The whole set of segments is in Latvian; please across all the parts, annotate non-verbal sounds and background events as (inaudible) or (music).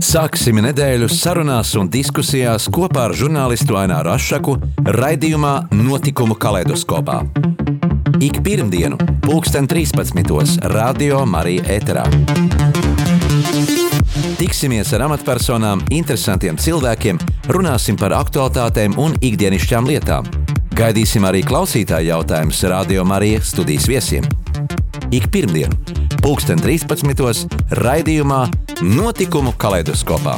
Sāksim nedēļu sarunās un diskusijās kopā ar žurnālistu Aināru Rošu raidījumā Notikumu kaleidoskopā. Ik pirmdienu, pulksten 13. Radio Marija Eterā. Tiksimies ar amatpersonām, interesantiem cilvēkiem, runāsim par aktuālitātēm un ikdienišķām lietām. Gaidīsim arī klausītāju jautājumus Radio Marija studijas viesiem. Ik pirmdienu, pulksten 13. raidījumā Notikumu kaleidoskopā.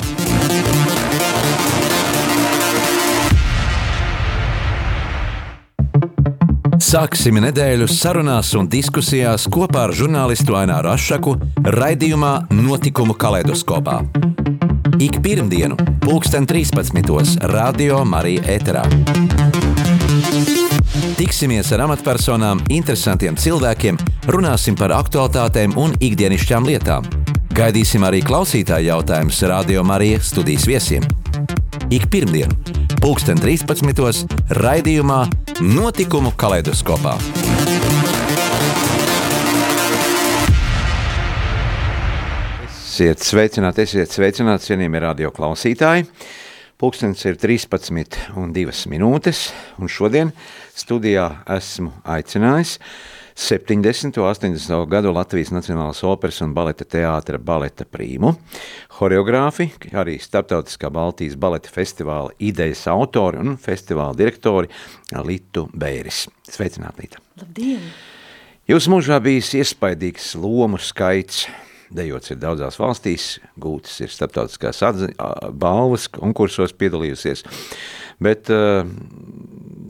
Sāksim nedēļu sarunās un diskusijās kopā ar žurnālistu Aināru Rošu raidījumā Notikumu kaleidoskopā. Ik pirmdienu, pulksten 13. Radio Marija Eterā. Tiksimies ar amatpersonām, interesantiem cilvēkiem, runāsim par aktuālitātēm un ikdienišķām lietām. Gaidīsim arī klausītāju jautājumus Radio Marija studijas viesiem. Ik pirmdienu, pulksten 13. raidījumā Notikumu kaleidoskopā. Esiet sveicināti, esiet sveicināti, cienījamie radio klausītāji. Pūkstens ir 13 un 2 minūtes, un šodien studijā esmu aicinājis 70. un 80. gadu Latvijas Nacionālās operas un baleta teātra baleta prīmu, horeogrāfi, arī Startautiskā Baltijas baleta festivāla idejas autori un festivāla direktori Litu Beiris. Sveicināti, Lita! Labdien! Jūs mūžā bijis iespaidīgs lomu skaits, dejots ir daudzās valstīs, gūtas ir starptautiskās balvas, konkursos piedalījusies, bet uh,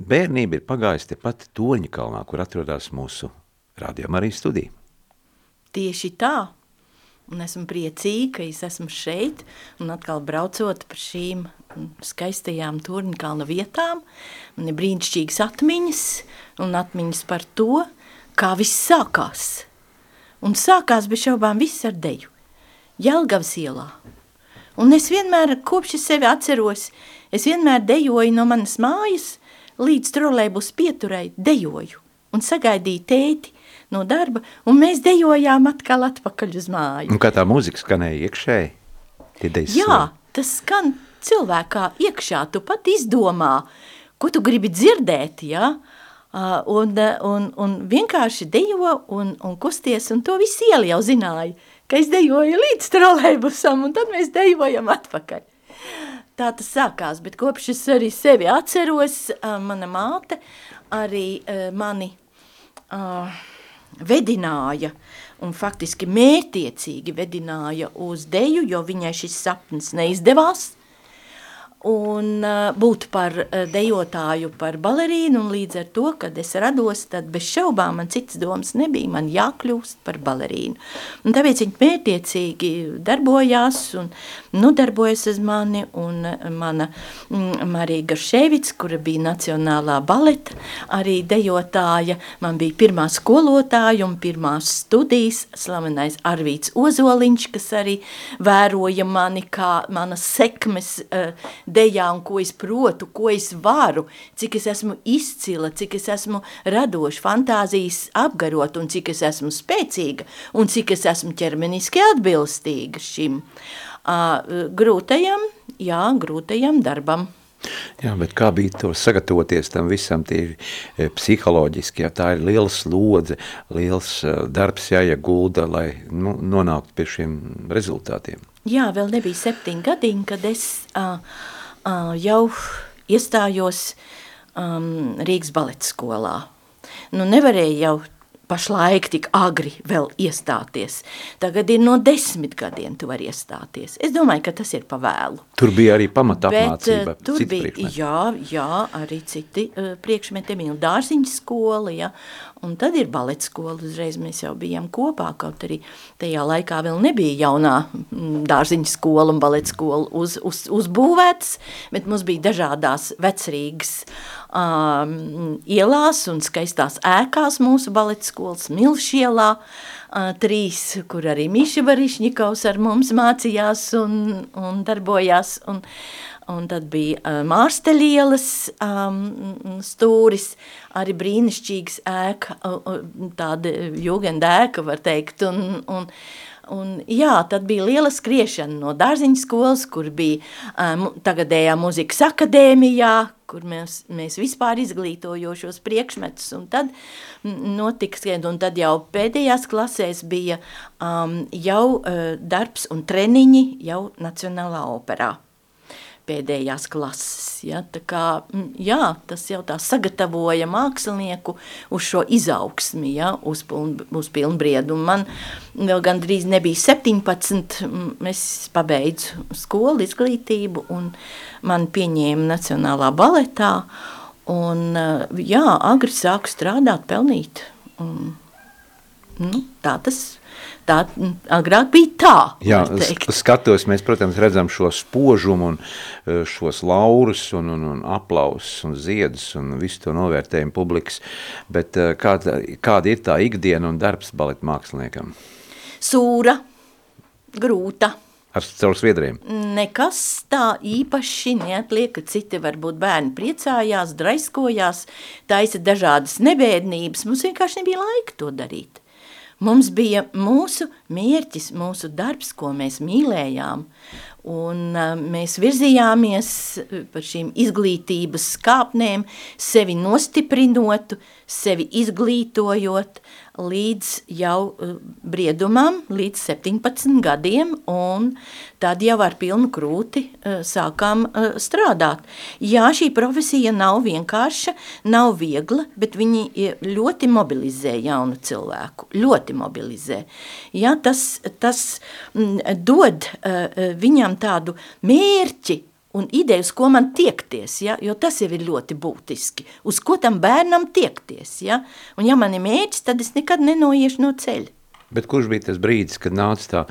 bērnība ir pagājusi tepat Toņakalnā, kur atrodas mūsu rādījuma arī studija. Tieši tā, un esmu priecīga, ka es esmu šeit, un atkal braucot par šīm skaistajām Toņakalna vietām, man ir brīnišķīgas atmiņas, un atmiņas par to, kā viss sākās – un sākās bez šaubām viss ar deju. Jelgavas ielā. Un es vienmēr, kopš es sevi atceros, es vienmēr dejoju no manas mājas līdz trolēbus pieturai dejoju un sagaidīju tēti no darba, un mēs dejojām atkal atpakaļ uz māju. Un kā tā mūzika skanēja iekšēji? Jā, tas skan cilvēkā iekšā, tu pat izdomā, ko tu gribi dzirdēt, jā, ja? Uh, un, un, un vienkārši dejo un, un kusties, un to visi ieli jau zināja, ka es dejoju līdz trolēbusam, un tad mēs dejojam atpakaļ. Tā tas sākās, bet kopš es arī sevi atceros, uh, mana māte arī uh, mani uh, vedināja, un faktiski mērtiecīgi vedināja uz deju, jo viņai šis sapnis neizdevās, un uh, būt par uh, dejotāju, par balerīnu, un līdz ar to, kad es rados, tad bez šaubām man citas domas nebija, man jākļūst par balerīnu. Un tāpēc viņi mērtiecīgi darbojās un nodarbojas uz mani, un mana mm, Marija Garševic, kura bija Nacionālā baleta, arī dejotāja, man bija pirmā skolotāja un pirmās studijas, slavenais Arvīts Ozoliņš, kas arī vēroja mani kā manas sekmes uh, dejā un ko es protu, ko es varu, cik es esmu izcila, cik es esmu radoša, fantāzijas apgarot un cik es esmu spēcīga un cik es esmu ķermeniski atbilstīga šim uh, grūtajam, jā, grūtajam darbam. Jā, bet kā bija to sagatavoties tam visam tīri e, psiholoģiski, ja tā ir liela slodze, liels e, darbs jāiegulda, lai nu, nonāktu pie šiem rezultātiem? Jā, vēl nebija septiņi gadiņi, kad es uh, uh, jau iestājos um, Rīgas baleta skolā. Nu, nevarēja jau pašlaik tik agri vēl iestāties. Tagad ir no desmit gadiem tu vari iestāties. Es domāju, ka tas ir pavēlu. Tur bija arī pamata apmācība, Bet, tur bija, priekšmeti. Jā, jā, arī citi uh, priekšmeti, bija dārziņas skola, ja, Un tad ir baleta skola, uzreiz mēs jau bijām kopā, kaut arī tajā laikā vēl nebija jaunā mm, dārziņa skola un baleta skola uz, uz, uzbūvētas, bet mums bija dažādās vecrīgas um, ielās un skaistās ēkās mūsu baleta skolas Milšielā, uh, trīs, kur arī Miša Barišņikovs ar mums mācījās un, un darbojās, un, un tad bija uh, Mārsteļielas um, stūris, arī brīnišķīgs ēka, tāda jūgenda ēka, var teikt, un, un, un jā, tad bija liela skriešana no dārziņa skolas, kur bija uh, tagadējā muzikas akadēmijā, kur mēs, mēs vispār izglītojošos priekšmetus, un tad notika, un tad jau pēdējās klasēs bija um, jau uh, darbs un treniņi jau Nacionālā operā pēdējās klases. Ja? Tā kā, jā, tas jau tā sagatavoja mākslinieku uz šo izaugsmi, ja? uz, piln, uz pilnbriedu. Un man vēl gandrīz nebija 17, es pabeidzu skolu izglītību un man pieņēma Nacionālā baletā. Un, jā, agri sāku strādāt, pelnīt. Un, nu, tā tas Tā agrāk bija tā. Jā, skatos, mēs, protams, redzam šo spožumu un e, šos laurus un, un, un aplausus un ziedus un visu to novērtējumu publikas, bet e, kāda, kāda ir tā ikdiena un darbs baleta māksliniekam? Sūra, grūta. Ar caur sviedriem? Nekas tā īpaši neatliek, citi varbūt bērni priecājās, draiskojās, taisa dažādas nebēdnības, mums vienkārši nebija laika to darīt. Mums bija mūsu mērķis, mūsu darbs, ko mēs mīlējām, un mēs virzījāmies par šīm izglītības kāpnēm, sevi nostiprinot, sevi izglītojot, līdz jau uh, briedumam, līdz 17 gadiem, un tad jau ar pilnu krūti uh, sākām uh, strādāt. Jā, šī profesija nav vienkārša, nav viegla, bet viņi ļoti mobilizē jaunu cilvēku, ļoti mobilizē. Jā, tas, tas mm, dod viņam tādu mērķi, un ideju, uz ko man tiekties, ja? jo tas jau ir ļoti būtiski. Uz ko tam bērnam tiekties, ja? Un ja man ir mērķis, tad es nekad nenoiešu no ceļa. Bet kurš bija tas brīdis, kad nāca tā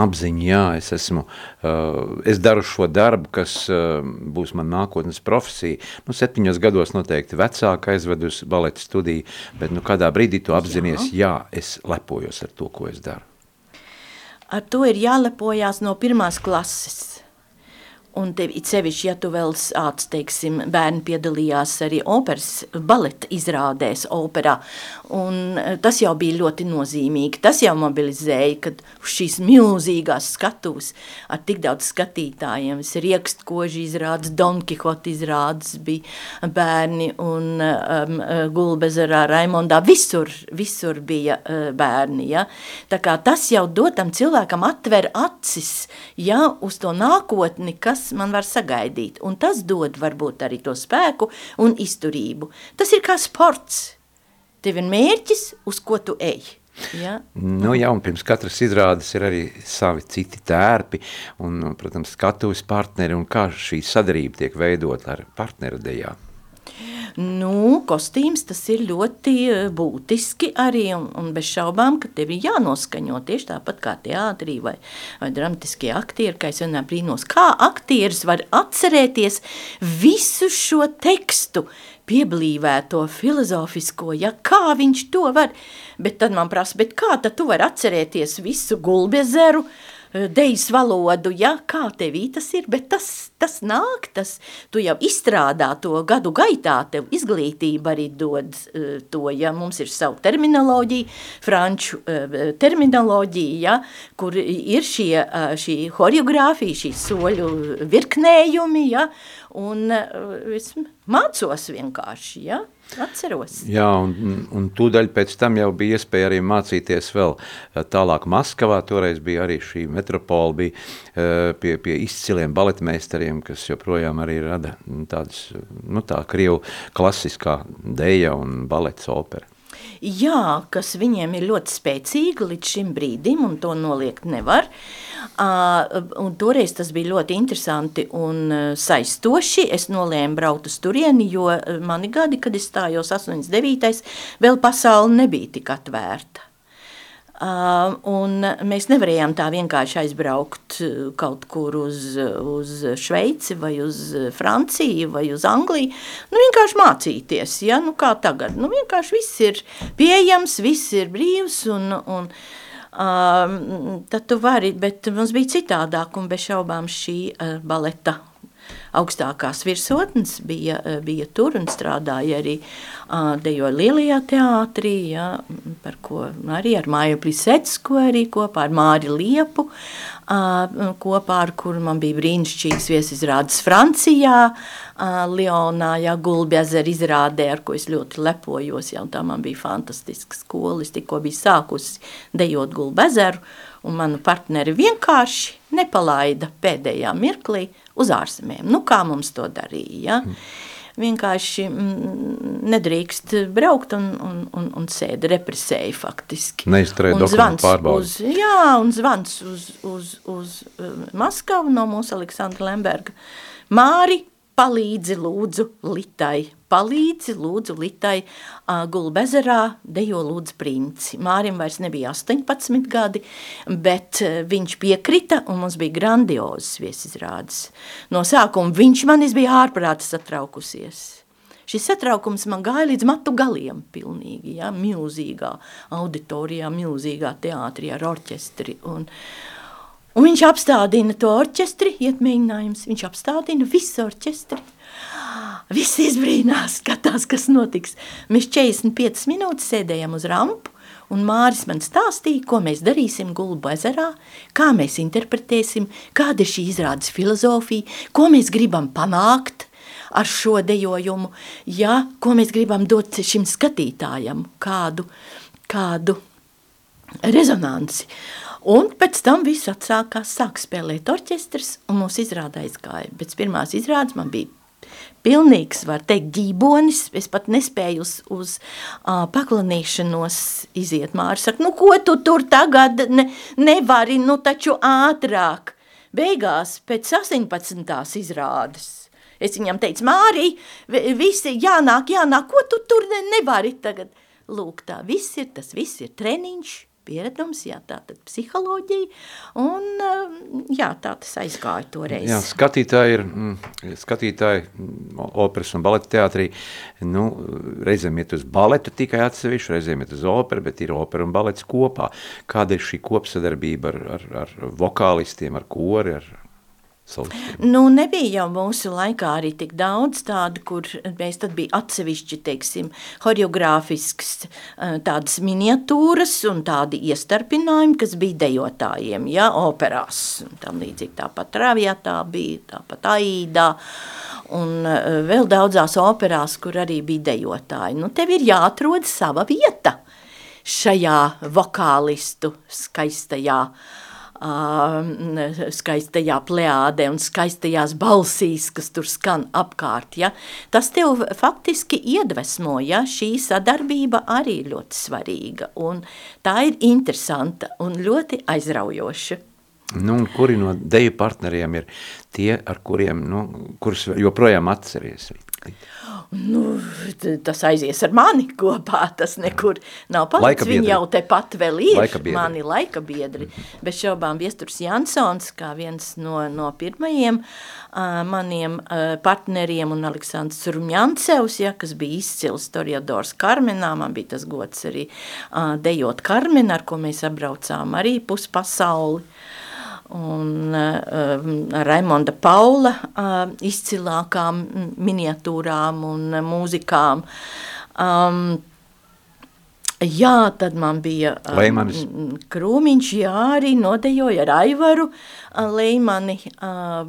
apziņa, jā, es esmu, uh, es daru šo darbu, kas uh, būs man nākotnes profesija. Nu, septiņos gados noteikti vecāka aizved uz baleta studiju, bet nu kādā brīdī tu apzinies, jā. jā, es lepojos ar to, ko es daru. Ar to ir jālepojās no pirmās klases Un tev, it sevišķi, ja tu vēl sāc, teiksim, bērni piedalījās arī operas baleta izrādēs operā, un e, tas jau bija ļoti nozīmīgi. Tas jau mobilizēja, kad šīs milzīgās skatuves ar tik daudz skatītājiem, es riekstkoži izrādes, Don Quixote izrādes bija bērni un um, Gulbezarā, Raimondā, visur, visur bija uh, bērni, ja. Tā kā tas jau dotam cilvēkam atver acis, ja, uz to nākotni, kas man var sagaidīt. Un tas dod varbūt arī to spēku un izturību. Tas ir kā sports. Tev ir mērķis, uz ko tu ej. Ja? Nu, jā, un pirms katras izrādes ir arī savi citi tērpi un, protams, skatuves partneri un kā šī sadarība tiek veidot ar partneru dejā. Nu, kostīms tas ir ļoti eh, būtiski arī un, un bez šaubām, ka tev ir jānoskaņo tieši tāpat kā teātrī vai, vai dramatiskie aktieri, kā es vienā brīnos, kā aktieris var atcerēties visu šo tekstu, pieblīvēto filozofisko, ja kā viņš to var, bet tad man prasa, bet kā tad tu var atcerēties visu gulbezeru, Eh, dejas valodu, ja, kā tevī tas ir, bet tas, tas nāk, tas, tu jau izstrādā to gadu gaitā, tev izglītība arī dod uh, to, ja mums ir savu terminoloģiju, franču uh, terminoloģija, ja, kur ir šie, šī horeogrāfija, šī soļu virknējumi, ja, un es mācos vienkārši, ja, Atceros. Jā, un, un tūdaļ pēc tam jau bija iespēja arī mācīties vēl tālāk Maskavā, toreiz bija arī šī metropola, bija pie, pie izciliem baletmeistariem, kas joprojām arī rada tādas, nu tā, Krievu klasiskā deja un balets opera. Jā, kas viņiem ir ļoti spēcīga līdz šim brīdim, un to noliegt nevar. Uh, un toreiz tas bija ļoti interesanti un saistoši. Es nolēmu braukt uz turieni, jo mani gadi, kad es stājos 89. vēl pasauli nebija tik atvērta. Un mēs nevarējām tā vienkārši aizbraukt kaut kur uz, uz Šveici vai uz Franciju vai uz Angliju. Nu, vienkārši mācīties, ja? nu, kā tagad. Nu, vienkārši viss ir pieejams, viss ir brīvs un, un uh, tad tu vari, bet mums bija citādāk un bez šaubām šī uh, baleta augstākās virsotnes bija, bija tur un strādāja arī dejoja lielajā teātrī, ja, par ko arī ar Māju Plisecku arī kopā ar Māri Liepu, kopā ar kuru man bija brīnišķīgs viesizrādes Francijā, Lionā, ja Gulbjazera izrādē, ar ko es ļoti lepojos, ja, un tā man bija fantastiska skola, es tikko biju sākusi dejot Gulbezeru, un manu partneri vienkārši nepalaida pēdējā mirklī uz ārzemēm. Nu, kā mums to darīja, ja? Mm vienkārši mm, nedrīkst braukt un, un, un, un sēda represēja faktiski. Neizturēja dokumentu pārbaudi. Jā, un zvans uz, uz, uz uh, Maskavu no mūsu Aleksandra Lemberga. Māri, palīdzi lūdzu Litai, palīdzi lūdzu Litai uh, Gulbezerā, dejo lūdzu princi. Mārim vairs nebija 18 gadi, bet uh, viņš piekrita un mums bija grandiozes viesizrādes. No sākuma viņš manis bija ārprāti satraukusies. Šis satraukums man gāja līdz matu galiem pilnīgi, ja, milzīgā auditorijā, milzīgā teātrī ar orķestri un, uh, Un viņš apstādina to orķestri, iet mēģinājums, viņš apstādina visu orķestri. Visi izbrīnās, skatās, kas notiks. Mēs 45 minūtes sēdējām uz rampu, un Māris man stāstīja, ko mēs darīsim Gulbu ezerā, kā mēs interpretēsim, kāda ir šī izrādes filozofija, ko mēs gribam panākt ar šo dejojumu, ja, ko mēs gribam dot šim skatītājam, kādu, kādu rezonanci. Un pēc tam viss atsākās, sāk spēlēt orķestrs, un mūs izrāda aizgāja. Pēc pirmās izrādes man bija pilnīgs, var teikt, ģībonis, es pat nespēju uz, uz uh, paklanīšanos iziet. Māri saka, nu ko tu tur tagad ne, nevari, nu taču ātrāk. Beigās pēc 18. izrādes. Es viņam teicu, Mārī, visi jānāk, jānāk, ko tu tur ne, nevari tagad? Lūk, tā viss ir, tas viss ir treniņš, pieredums, jā, tā tad psiholoģija, un um, jā, tā tas aizgāja toreiz. Jā, skatītāji ir, mm, skatītāji mm, operas un baleta teātrī, nu, reizēm iet uz baletu tikai atsevišķi, reizēm iet uz operu, bet ir opera un balets kopā. Kāda ir šī kopsadarbība ar, ar, ar vokālistiem, ar kori, ar solistiem? Nu, nebija jau mūsu laikā arī tik daudz tādu, kur mēs tad bija atsevišķi, teiksim, horeogrāfisks eh, tādas miniatūras un tādi iestarpinājumi, kas bija dejotājiem, ja, operās. Tam līdzīgi tāpat Raviatā bija, tāpat Aidā un eh, vēl daudzās operās, kur arī bija dejotāji. Nu, tev ir jāatrod sava vieta šajā vokālistu skaistajā uh, skaistajā pleādē un skaistajās balsīs, kas tur skan apkārt. Ja? Tas tev faktiski iedvesmo, ja šī sadarbība arī ir ļoti svarīga un tā ir interesanta un ļoti aizraujoša. Nu, kuri no deju partneriem ir tie, ar kuriem, nu, kurus joprojām atceries? nu, tas aizies ar mani kopā, tas nekur nav palicis. Viņi jau tepat vēl ir, laika biedri. mani laika biedri. Mm -hmm. Bez šaubām Viesturs Jansons, kā viens no, no pirmajiem uh, maniem uh, partneriem un Aleksandrs Rumjancevs, ja, kas bija izcils Toriadors Karmenā, man bija tas gods arī uh, dejot Karmen, ar ko mēs apbraucām arī puspasauli un uh, Raimonda Paula uh, izcilākām miniatūrām un mūzikām. Um, jā, tad man bija uh, krūmiņš, jā, arī nodejoja ar Aivaru uh, Leimani, uh,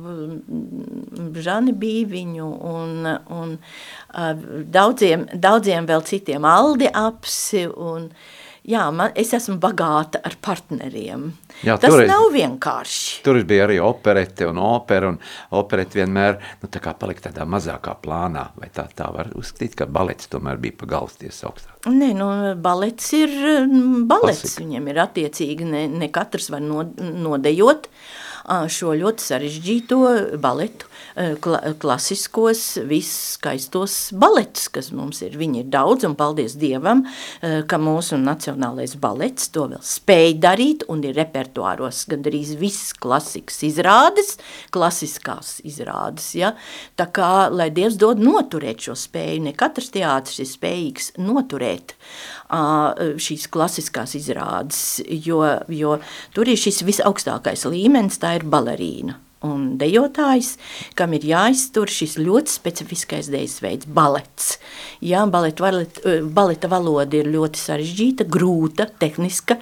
Žani Bīviņu un, un uh, daudziem, daudziem vēl citiem Aldi apsi un uh, jā, man, es esmu bagāta ar partneriem. Jā, Tas toreiz, nav vienkārši. Tur bija arī operete un opera, un operete vienmēr nu, tā kā palika tādā mazākā plānā, vai tā, tā var uzskatīt, ka balets tomēr bija pa galsties augstāk. Nē, nu, balets ir mm, balets, Klasika. viņam ir attiecīgi, ne, ne katrs var nodejot šo ļoti sarežģīto baletu. Kla klasiskos, visskaistos baletus, kas mums ir. Viņi ir daudz, un paldies Dievam, ka mūsu nacionālais balets to vēl spēj darīt, un ir repertuāros gandrīz viss klasikas izrādes, klasiskās izrādes, ja? Tā kā, lai Dievs dod noturēt šo spēju, ne katrs teātris ir spējīgs noturēt uh, šīs klasiskās izrādes, jo, jo tur ir šis visaugstākais līmenis, tā ir balerīna un dejotājs, kam ir jāiztur šis ļoti specifiskais dejas veids – balets. Jā, baleta, valet, eh, baleta valoda ir ļoti sarežģīta, grūta, tehniska,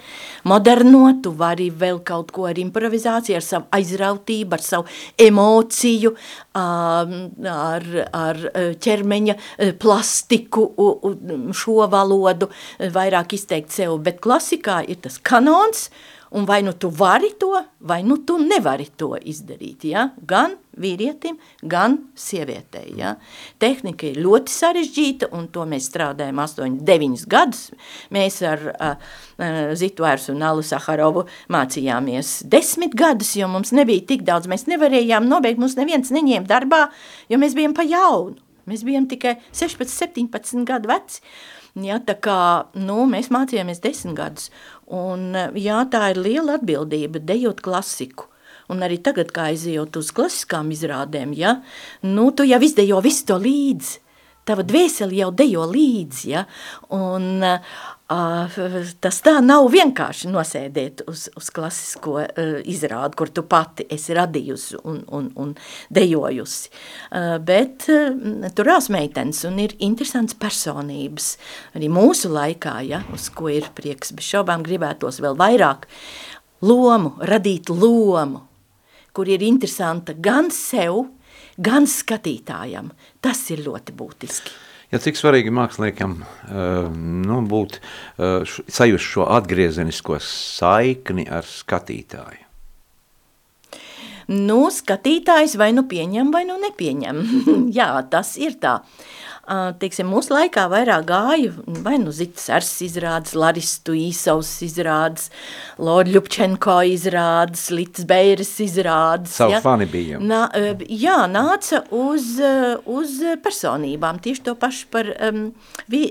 moderno, tu vari vēl kaut ko ar improvizāciju, ar savu aizrautību, ar savu emociju, ar, ar eh, ķermeņa eh, plastiku, šo valodu vairāk izteikt sev, bet klasikā ir tas kanons, Un vai nu tu vari to, vai nu tu nevari to izdarīt, ja? gan vīrietim, gan sievietei. Ja? Tehnika ir ļoti sarežģīta, un to mēs strādājam 8, 9 gadus. Mēs ar uh, Zitu Ērsu un Alu Saharovu mācījāmies 10 gadus, jo mums nebija tik daudz, mēs nevarējām nobeigt, mums neviens neņēma darbā, jo mēs bijām pa jaunu. Mēs bijām tikai 16, 17 gadu veci. Ja, tā kā nu, mēs mācījāmies desmit gadus, un jā, tā ir liela atbildība dejot klasiku. Un arī tagad, kā aizejot uz klasiskām izrādēm, ja, nu, tu jau izdejo visu to līdzi. Tava dvēseli jau dejo līdzi, ja, un Uh, tas tā nav vienkārši nosēdēt uz, uz klasisko uh, izrādi, kur tu pati esi radījusi un, un, un dejojusi. Uh, bet uh, turās meitenes un ir interesants personības. Arī mūsu laikā, ja, uz ko ir prieks, bez šaubām gribētos vēl vairāk lomu, radīt lomu, kur ir interesanta gan sev, gan skatītājam. Tas ir ļoti būtiski. Ja cik svarīgi māksliniekam uh, nu, būt uh, sajust šo atgriezenisko saikni ar skatītāju? Nu, skatītājs vai nu pieņem, vai nu nepieņem. (laughs) Jā, tas ir tā. Teiksim, mūsu laikā vairāk gāju, vai nu Zitas Ars izrādes, Laristu Īsavs izrādes, Lord Ļupčenko izrādes, Litas Beiras izrādes. Savu ja? fani bija. Nā, jā, nāca uz, uz personībām, tieši to pašu par um, vi,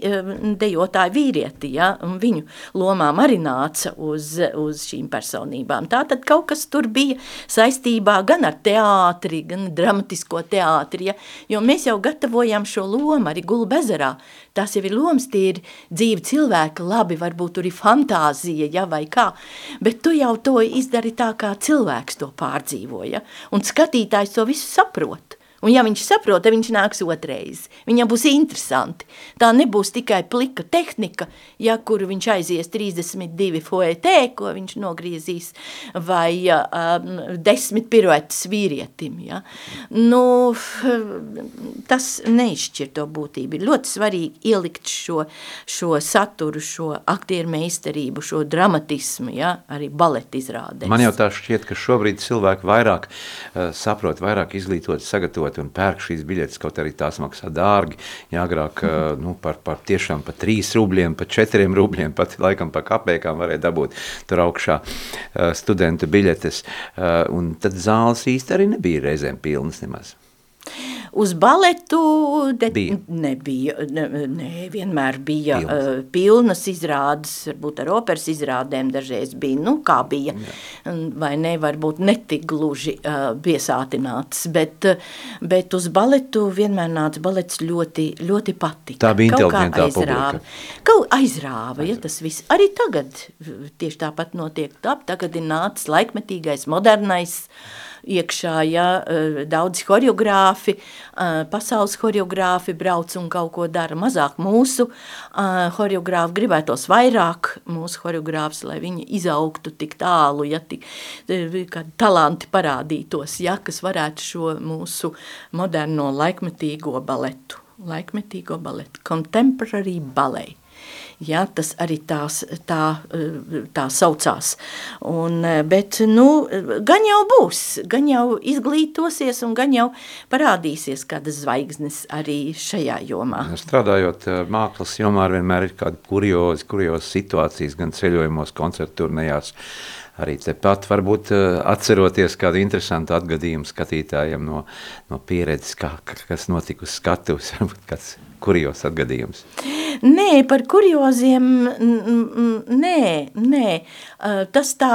dejotāju vīrieti, ja? un viņu lomām arī nāca uz, uz šīm personībām. Tātad kaut kas tur bija saistībā gan ar teātri, gan dramatisko teātri, ja? jo mēs jau gatavojam šo lomu, loma arī Gulbezerā. Tas jau ir lomas, tie ir dzīvi cilvēki, labi, varbūt tur ir fantāzija, ja, vai kā, bet tu jau to izdari tā, kā cilvēks to pārdzīvoja, un skatītājs to visu saprot. Un ja viņš saprot, tad viņš nāks otrais. Viņam būs interesanti. Tā nebūs tikai plika tehnika, ja kur viņš aizies 32 foetē, ko viņš nogriezīs, vai um, 10 piruetas vīrietim. Ja. Nu, tas neizšķir to būtību. Ir ļoti svarīgi ielikt šo, šo saturu, šo aktieru meistarību, šo dramatismu, ja, arī baleta izrādēs. Man jau tā šķiet, ka šobrīd cilvēki vairāk uh, saprot, vairāk izglītot, sagatavot izmantot un pērk šīs biļetes, kaut arī tās maksā dārgi. Jā, agrāk mm. nu, par, par tiešām par trīs rubļiem, par četriem rubļiem, pat laikam par kapēkām varēja dabūt tur augšā uh, studentu biļetes. Uh, un tad zāles īsti arī nebija reizēm pilnas nemaz. Uz baletu de, bija. nebija, ne, ne, vienmēr bija pilnas. uh, pilnas izrādes, varbūt ar operas izrādēm dažreiz bija, nu kā bija, Jā. vai ne, varbūt netik gluži uh, biesātināts, bet, bet uz baletu vienmēr nāca balets ļoti, ļoti patika. Tā bija inteliģentā aizrāva. Kaut aizrāva, ja tas viss. Arī tagad tieši tāpat notiek, tā, tagad ir nācis laikmetīgais, modernais, uh, iekšā, ja eh, daudz horeogrāfi, eh, pasaules horeogrāfi brauc un kaut ko dara mazāk mūsu eh, horeogrāfi, gribētos vairāk mūsu horeogrāfs, lai viņi izaugtu tik tālu, ja tik, kad talanti parādītos, ja, kas varētu šo mūsu moderno laikmetīgo baletu, laikmetīgo baletu, contemporary ballet. Ja, tas arī tās, tā, tā saucās. Un, bet, nu, gan jau būs, gan jau izglītosies un gan jau parādīsies kādas zvaigznes arī šajā jomā. Strādājot eh, mākslas jomā, vienmēr ir kādi kuriozi, kuriozi situācijas, gan ceļojumos, koncertu turnejās, arī tepat varbūt uh, atceroties kādu interesantu atgadījumu skatītājiem no, no pieredzes, kā, kas notika uz skatuves, (laughs) varbūt kāds kurios atgadījums? Nē, par kurioziem, nē, nē, tas tā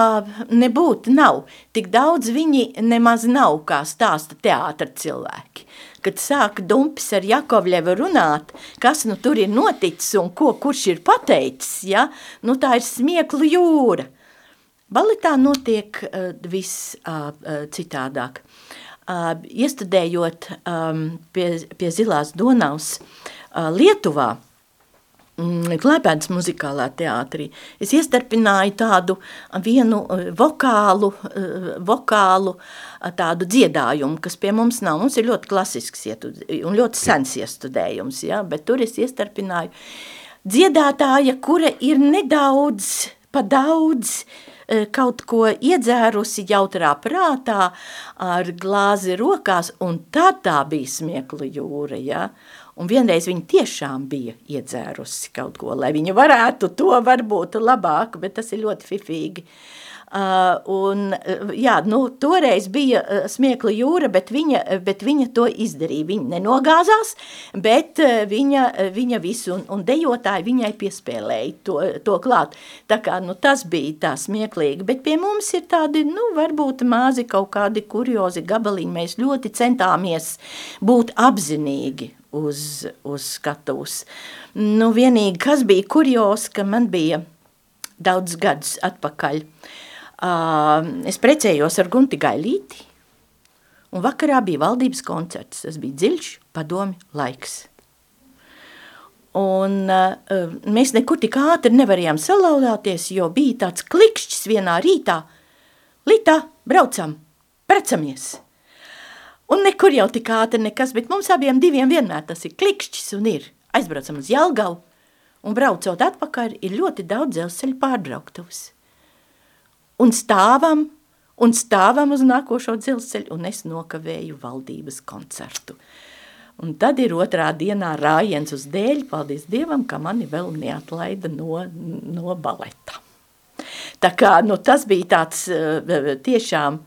nebūtu nav. Tik daudz viņi nemaz nav kā stāsta teātra cilvēki. Kad sāk Dumpis ar Jakovļevu runāt, kas nu tur ir noticis un ko kurš ir pateicis, ja? nu tā ir smieklu jūra. Baletā notiek uh, viss uh, citādāk. Uh, iestudējot pie, pie Zilās Donavas uh, Lietuvā, Mm, Klēpēdas muzikālā teātrī. Es iestarpināju tādu vienu vokālu, vokālu tādu dziedājumu, kas pie mums nav. Mums ir ļoti klasisks un ļoti sens iestudējums, ja? bet tur es iestarpināju dziedātāja, kura ir nedaudz, pa daudz, eh, kaut ko iedzērusi jautrā prātā ar glāzi rokās, un tad tā bija smiekla jūra, ja? Un vienreiz viņa tiešām bija iedzērusi kaut ko, lai viņa varētu to varbūt labāk, bet tas ir ļoti fifīgi. Uh, un, uh, jā, nu, toreiz bija uh, smiekla jūra, bet viņa, bet viņa to izdarīja. Viņa nenogāzās, bet uh, viņa, uh, viņa visu, un, un dejotāji viņai piespēlēja to, to klāt. Tā kā, nu, tas bija tā smieklīgi, bet pie mums ir tādi, nu, varbūt māzi kaut kādi kuriozi gabaliņi. Mēs ļoti centāmies būt apzinīgi uz, uz skatuves. Nu, vienīgi, kas bija kurios, ka man bija daudz gadus atpakaļ. Uh, es precējos ar Gunti Gailīti, un vakarā bija valdības koncerts. Tas bija dziļš padomi laiks. Un uh, mēs nekur tik ātri nevarējām salaudāties, jo bija tāds klikšķis vienā rītā. Litā, braucam, precamies! Un nekur jau tik ātri nekas, bet mums abiem diviem vienmēr tas ir klikšķis un ir. Aizbraucam uz Jelgavu un braucot atpakaļ ir ļoti daudz dzelzceļa pārbrauktuvs. Un stāvam un stāvam uz nākošo dzelzceļu un es nokavēju valdības koncertu. Un tad ir otrā dienā rājiens uz dēļ, paldies Dievam, ka mani vēl neatlaida no, no baleta. Tā kā, nu, tas bija tāds uh, tiešām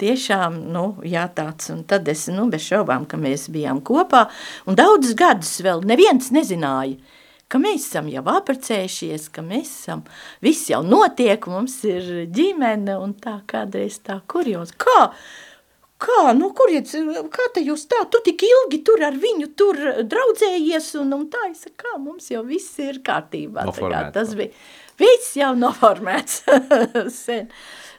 tiešām, nu, jā, tāds, un tad es, nu, bez šaubām, ka mēs bijām kopā, un daudzus gadus vēl neviens nezināja, ka mēs esam jau aprecējušies, ka mēs esam, viss jau notiek, mums ir ģimene, un tā kādreiz tā kurjos, kā, kā, nu, kur iet, kā te jūs tā, tu tik ilgi tur ar viņu tur draudzējies, un, un tā, es kā, mums jau viss ir kārtībā, tā kā tas bija, viss jau noformēts (laughs) sen.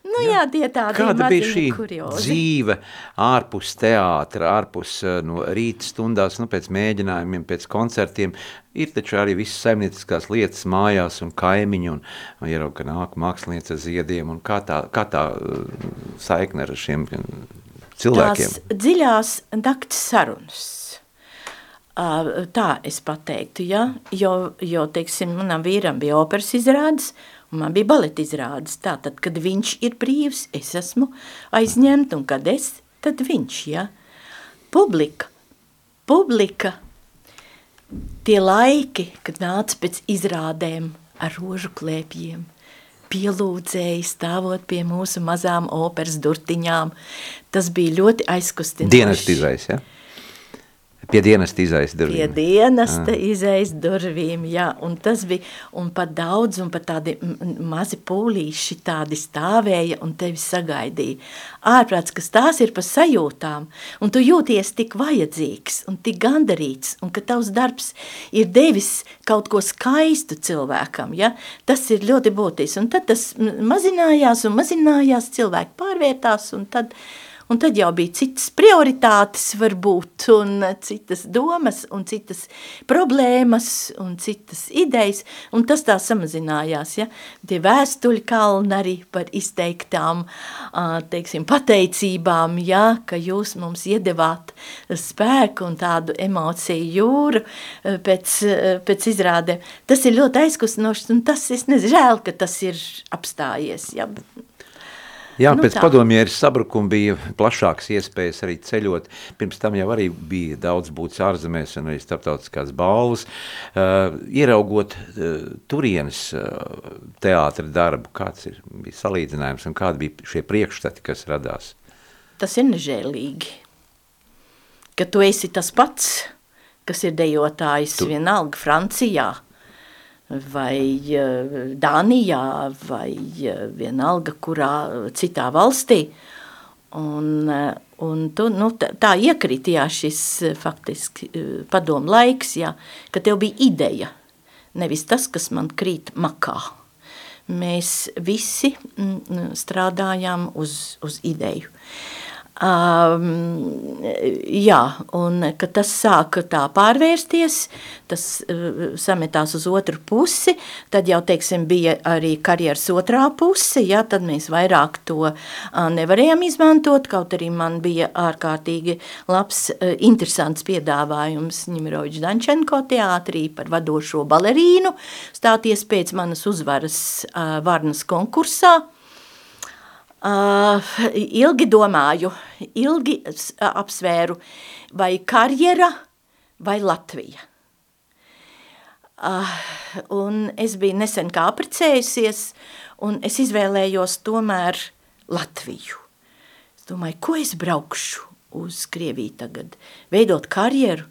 Nu, jā, jā tādi Kāda bija šī kuriozi. dzīve ārpus teātra, ārpus eh, no rīta stundās, nu, pēc mēģinājumiem, pēc koncertiem? Ir taču arī visas saimnieciskās lietas mājās un kaimiņi, un, un ierauga, ka nāk mākslinieci ar ziediem, un kā tā, kā tā eh, saikne ar šiem cilvēkiem? Tās dziļās nakts sarunas. Tā es pateiktu, ja? jo, jo, teiksim, manam vīram bija operas izrādes, Un man bija baleta izrādes. Tātad, kad viņš ir brīvs, es esmu aizņemta, un kad es, tad viņš, ja. Publika, publika, tie laiki, kad nāca pēc izrādēm ar rožu klēpjiem, pielūdzēji stāvot pie mūsu mazām operas durtiņām, tas bija ļoti aizkustinoši. Dienas izrais, ja? Pie dienesta izais durvīm. Pie dienesta ah. izais durvīm, jā, un tas bija, un pat daudz, un pat tādi mazi pūlīši tādi stāvēja un tevi sagaidīja. Ārprāts, kas tās ir pa sajūtām, un tu jūties tik vajadzīgs un tik gandarīts, un ka tavs darbs ir devis kaut ko skaistu cilvēkam, ja, tas ir ļoti būtis, un tad tas mazinājās un mazinājās, cilvēki pārvietās, un tad Un tad jau bija citas prioritātes varbūt, un citas domas, un citas problēmas, un citas idejas, un tas tā samazinājās, ja. Tie vēstuļi kalni arī par izteiktām, teiksim, pateicībām, ja, ka jūs mums iedevāt spēku un tādu emociju jūru pēc, pēc izrādēm. Tas ir ļoti aizkustinošs, un tas, es nezinu, žēl, ka tas ir apstājies, ja, Jā, nu, pēc tā. padomieris sabrukuma bija plašāks iespējas arī ceļot. Pirms tam jau arī bija daudz būtis ārzemēs un arī starptautiskās balvas. Uh, ieraugot uh, turienes uh, teātra darbu, kāds ir, bija salīdzinājums un kādi bija šie priekšstati, kas radās? Tas ir nežēlīgi, ka tu esi tas pats, kas ir dejotājs tu... vienalga Francijā, vai Dānijā, vai vienalga kurā citā valstī. Un, un tu, nu, tā, tā iekritījā šis faktiski padomu laiks, jā, ka tev bija ideja, nevis tas, kas man krīt makā. mēs visi mm, strādājām uz, uz ideju. Um, jā, un kad tas sāka tā pārvērsties, tas uh, sametās uz otru pusi, tad jau, teiksim, bija arī karjeras otrā puse, jā, tad mēs vairāk to uh, nevarējām izmantot, kaut arī man bija ārkārtīgi labs, uh, interesants piedāvājums Ņimiroviča Dančenko teātrī par vadošo balerīnu, stāties pēc manas uzvaras uh, Varnas konkursā, ilgi domāju, ilgi apsvēru, vai karjera vai Latvija. Uh, un es biju nesen kā aprecējusies, un es izvēlējos tomēr Latviju. Es domāju, ko es braukšu uz Krieviju tagad, veidot karjeru,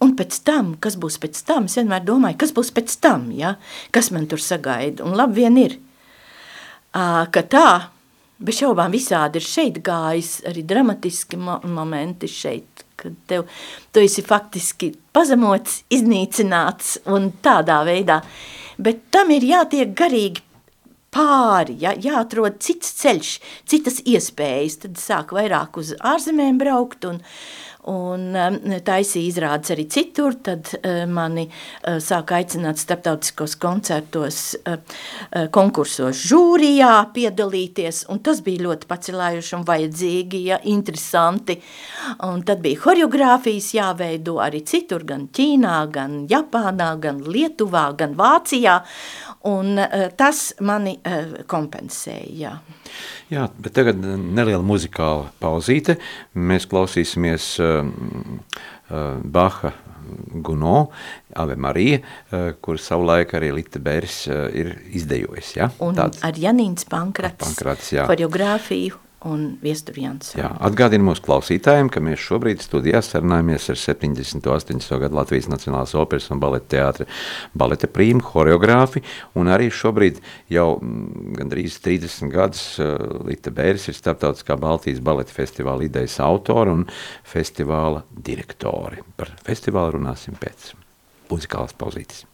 un pēc tam, kas būs pēc tam, es vienmēr domāju, kas būs pēc tam, ja? kas man tur sagaida, un labi vien ir, uh, ka tā, Bez šaubām visādi ir šeit gājis, arī dramatiski mo momenti šeit, kad tev, tu esi faktiski pazemots, iznīcināts un tādā veidā. Bet tam ir jātiek garīgi pāri, ja, jāatrod cits ceļš, citas iespējas, tad sāk vairāk uz ārzemēm braukt un, un um, taisīja izrādes arī citur, tad uh, mani uh, sāka aicināt starptautiskos koncertos, uh, konkursos žūrijā piedalīties, tas bija ļoti pacelājuši un vajadzīgi, ja, interesanti, un tad bija horeogrāfijas jāveido arī citur, gan Ķīnā, gan Japānā, gan Lietuvā, gan Vācijā, un tas mani kompensēja, jā. Bet tagad neliela muzikāla pauzīte. Mēs klausīsimies uh, Baha Guno, Ave Marija, kur savulaik arī Lita Bērs ir izdejojis. Ja? Un Tāds, ar Janīns Pankrats, Pankrats koreogrāfiju un Viesturjans. Jā, atgādinu mūsu klausītājiem, ka mēs šobrīd studijā sarunājamies ar 70. 80. gadu Latvijas Nacionālās operas un baleta teātra baleta prīmu, horeogrāfi, un arī šobrīd jau mm, gandrīz 30 gadus uh, Lita Bēris ir starptautiskā Baltijas baleta festivāla idejas autora un festivāla direktori. Par festivālu runāsim pēc muzikālas pauzītes.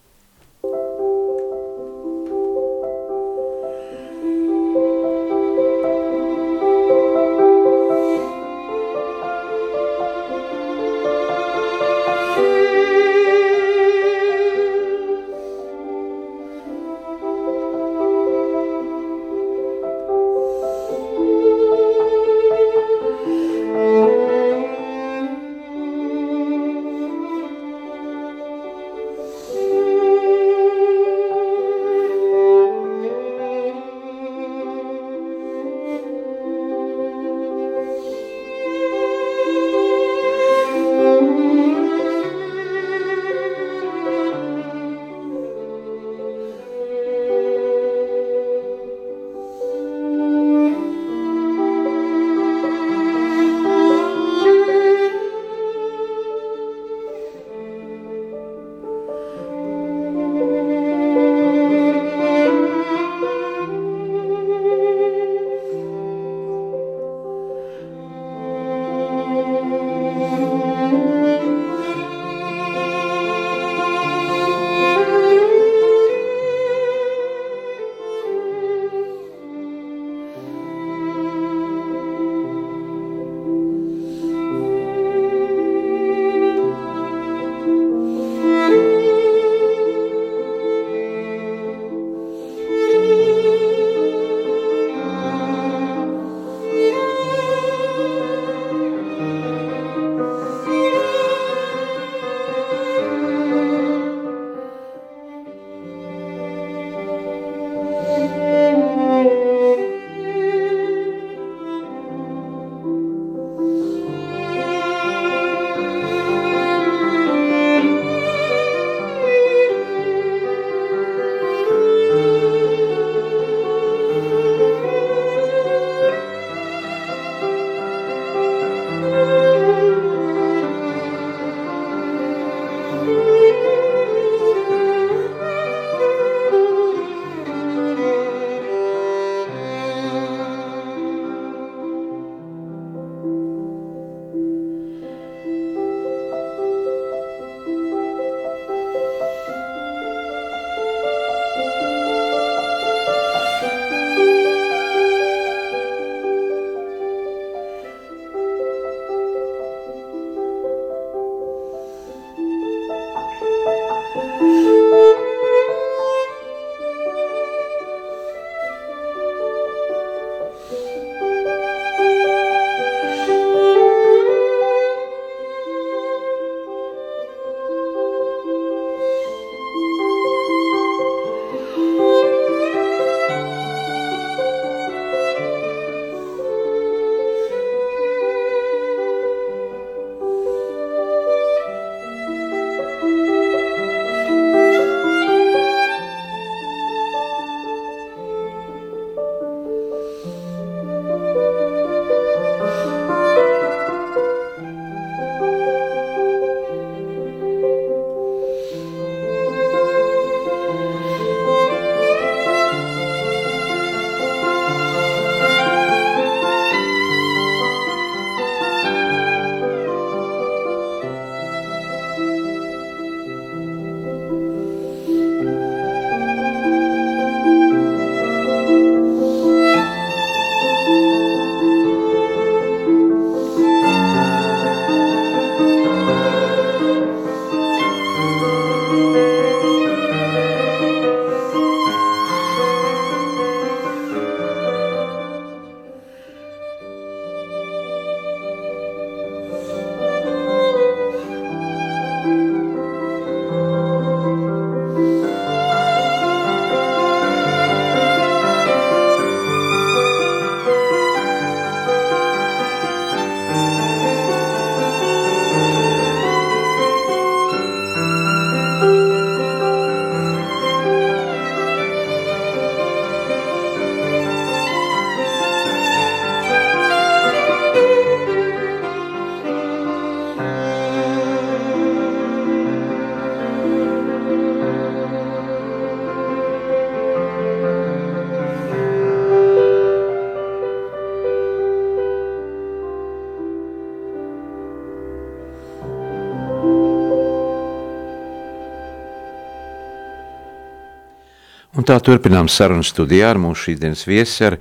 Tā turpinām sarunu studijā ar mūsu šīsdienas viesi ar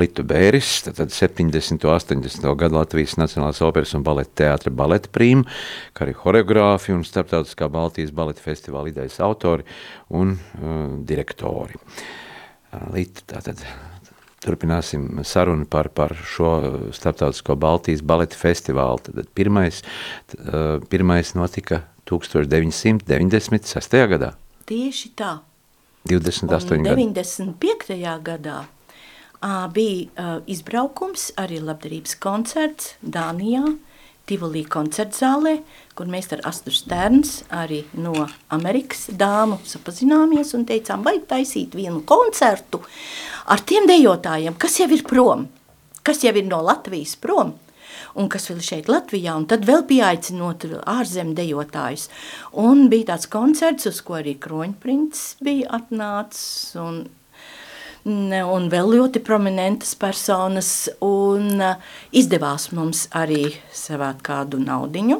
Litu Bēris, tad 70. un 80. gadu Latvijas Nacionālās operas un baleta teātra baleta prīmu, kā arī horeogrāfi un starptautiskā Baltijas baleta festivāla idejas autori un uh, direktori. Uh, Lita, tātad turpināsim sarunu par, par šo starptautisko Baltijas baleta festivālu. Tad pirmais, uh, pirmais notika 1996. gadā. Tieši tā. 28 un gadi. 95. gadā ā, bija ā, izbraukums, arī labdarības koncerts Dānijā, Tivoli koncertzālē, kur mēs ar Astru Sterns arī no Amerikas dāmu sapazināmies un teicām, vajag taisīt vienu koncertu ar tiem dejotājiem, kas jau ir prom, kas jau ir no Latvijas prom un kas vēl šeit Latvijā, un tad vēl pieaicinot ārzem dejotājus. Un bija tāds koncerts, uz ko arī Kroņprints bija atnācis, un un vēl ļoti prominentas personas, un uh, izdevās mums arī savāt kādu naudiņu,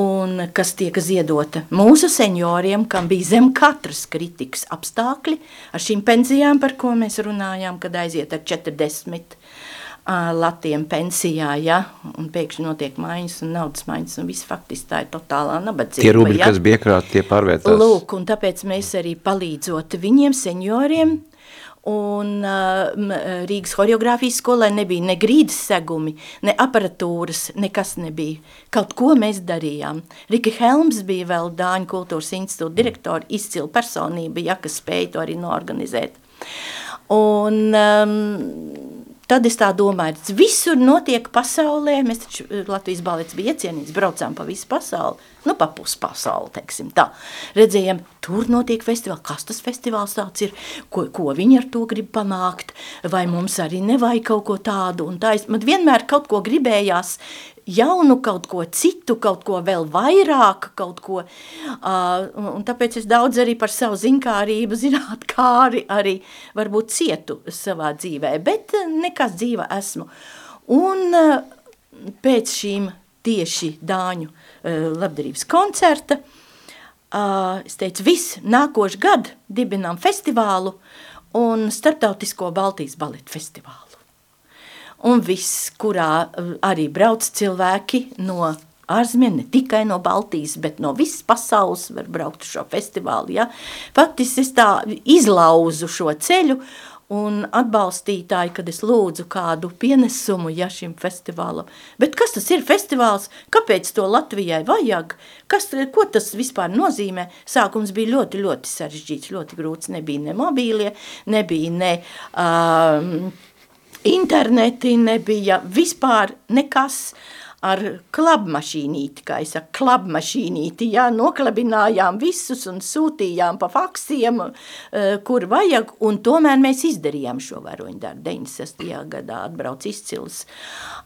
un kas tiek ziedota mūsu senioriem, kam bija zem katras kritikas apstākļi, ar šīm pensijām, par ko mēs runājām, kad aiziet ar 40 ā, latiem pensijā, ja, pēkšņi notiek maiņas un naudas maiņas, un viss faktiski tā ir totālā nabadzība. Tie rubļi, ja. kas bija iekrāti, tie pārvērtās. Lūk, un tāpēc mēs arī palīdzot viņiem, senioriem, un uh, m, Rīgas horeogrāfijas skolai nebija ne grīdas segumi, ne aparatūras, nekas nebija. Kaut ko mēs darījām. Rika Helms bija vēl Dāņu kultūras institūta direktora, izcila personība, ja, kas spēja to arī noorganizēt. Un um, tad es tā domāju, tas visur notiek pasaulē, mēs taču Latvijas balets bija iecienīts, braucām pa visu pasauli, nu pa pus pasauli, teiksim tā. Redzējām, tur notiek festivāli, kas tas festivāls tāds ir, ko, ko viņi ar to grib panākt, vai mums arī nevajag kaut ko tādu un tā. Es, man vienmēr kaut ko gribējās jaunu, kaut ko citu, kaut ko vēl vairāk, kaut ko, uh, un tāpēc es daudz arī par savu zinkārību, zināt, kā arī, arī varbūt cietu savā dzīvē, bet nekas dzīva esmu. Un uh, pēc šīm tieši Dāņu uh, labdarības koncerta, uh, es teicu, viss, nākošu gadu dibinām festivālu un starptautisko Baltijas baletu festivālu un viss, kurā uh, arī brauc cilvēki no ārzemēm, ne tikai no Baltijas, bet no visas pasaules var braukt uz šo festivālu. Ja? Faktiski es tā izlauzu šo ceļu un atbalstītāji, kad es lūdzu kādu pienesumu ja, šim festivālam. Bet kas tas ir festivāls? Kāpēc to Latvijai vajag? Kas, ko tas vispār nozīmē? Sākums bija ļoti, ļoti sarežģīts, ļoti grūts. Nebija ne mobīlie, nebija ne... Um, interneti nebija vispār nekas ar klabmašīnīti, kā es saku, klabmašīnīti, jā, noklabinājām visus un sūtījām pa faksiem, uh, kur vajag, un tomēr mēs izdarījām šo varoņu darbu. 96. gadā atbrauc izcils,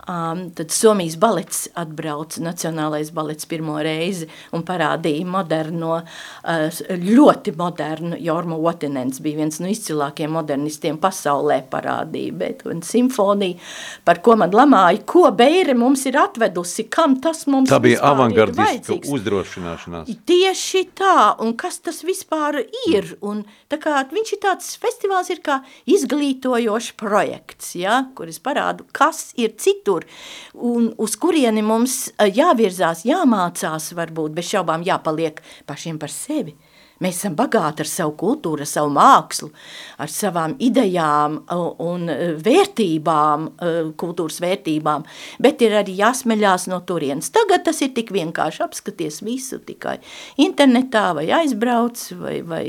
um, tad Somijas balets atbrauc, Nacionālais balets pirmo reizi, un parādīja moderno, uh, ļoti modernu, Jorma Otenens bija viens no izcilākiem modernistiem pasaulē parādīja, bet un simfonija, par ko man lamāja, ko Beire mums ir atvedusi, kam tas mums Tā bija avangardiska uzdrošināšanās. Tieši tā, un kas tas vispār ir, un tā kā viņš ir tāds, festivāls ir kā izglītojošs projekts, ja, kur es parādu, kas ir citur, un uz kurieni mums eh, jāvirzās, jāmācās varbūt, bez šaubām jāpaliek pašiem par sevi. Mēs esam bagāti ar savu kultūru, ar savu mākslu, ar savām idejām uh, un uh, vērtībām, uh, kultūras vērtībām, bet ir arī jāsmeļās no turienes. Tagad tas ir tik vienkārši apskaties visu tikai internetā vai aizbrauc vai, vai